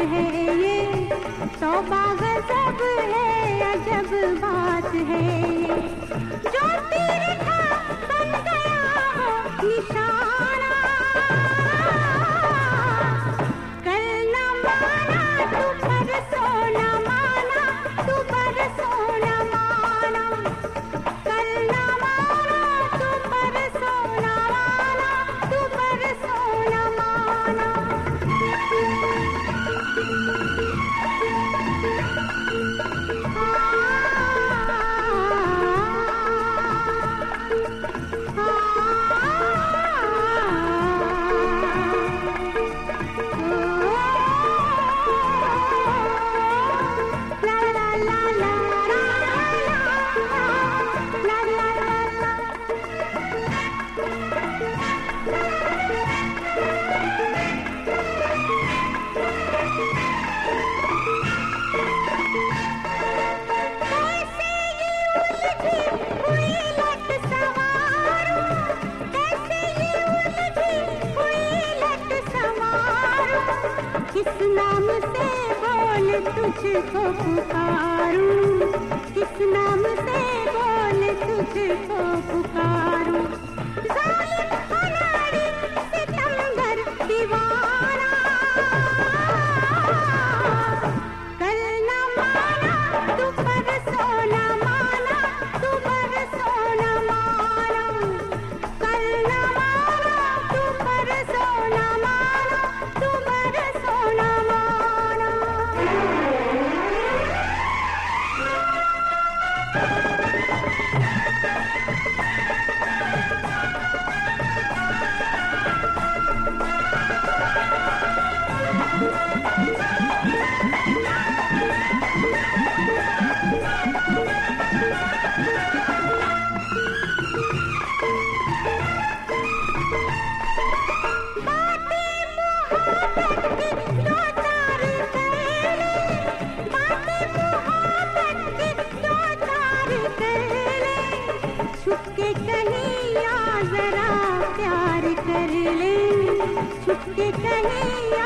हैं Música किस नाम से बोल तुझको पुकारूं। किस नाम से बोल तुझको पुकारूं। छुप के चले